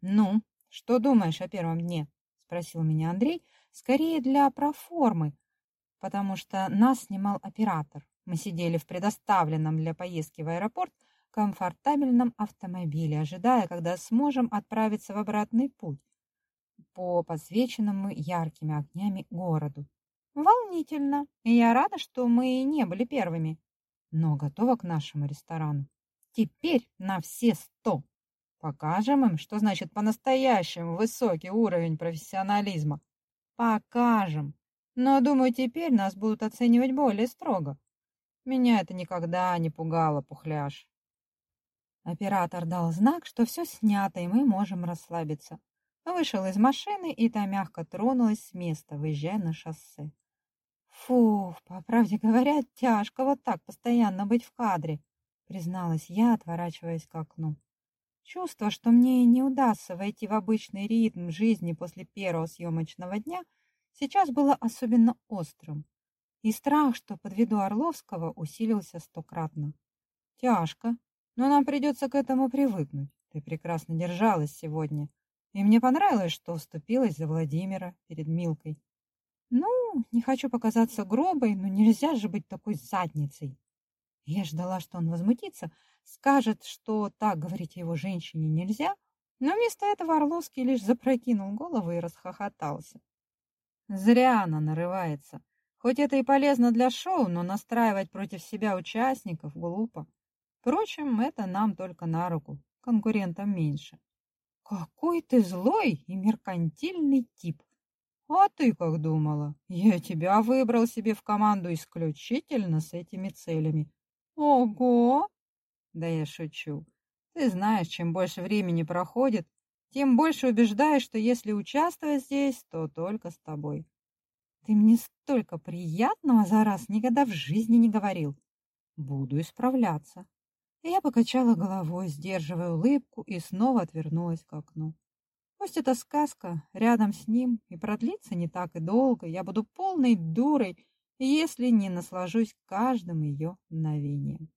«Ну, что думаешь о первом дне?» — спросил меня Андрей, скорее для проформы, потому что нас снимал оператор. Мы сидели в предоставленном для поездки в аэропорт комфортабельном автомобиле, ожидая, когда сможем отправиться в обратный путь по подсвеченному яркими огнями городу. Волнительно, и я рада, что мы не были первыми, но готова к нашему ресторану. Теперь на все сто. Покажем им, что значит по-настоящему высокий уровень профессионализма. Покажем. Но, думаю, теперь нас будут оценивать более строго. Меня это никогда не пугало, пухляш. Оператор дал знак, что все снято, и мы можем расслабиться. Вышел из машины, и та мягко тронулась с места, выезжая на шоссе. Фух, по правде говоря, тяжко вот так постоянно быть в кадре, призналась я, отворачиваясь к окну. Чувство, что мне не удастся войти в обычный ритм жизни после первого съемочного дня, сейчас было особенно острым. И страх, что подведу Орловского, усилился стократно. Тяжко, но нам придется к этому привыкнуть. Ты прекрасно держалась сегодня. И мне понравилось, что уступилась за Владимира перед Милкой. Ну, не хочу показаться грубой, но нельзя же быть такой задницей. Я ждала, что он возмутится, скажет, что так говорить его женщине нельзя, но вместо этого Орловский лишь запрокинул голову и расхохотался. Зря она нарывается. Хоть это и полезно для шоу, но настраивать против себя участников глупо. Впрочем, это нам только на руку, конкурентам меньше. Какой ты злой и меркантильный тип. А ты как думала? Я тебя выбрал себе в команду исключительно с этими целями. Ого! Да я шучу. Ты знаешь, чем больше времени проходит, тем больше убеждаешь, что если участвовать здесь, то только с тобой. Ты мне столько приятного за раз никогда в жизни не говорил. Буду исправляться. Я покачала головой, сдерживая улыбку, и снова отвернулась к окну. Пусть эта сказка рядом с ним и продлится не так и долго, я буду полной дурой, если не наслажусь каждым ее мгновением.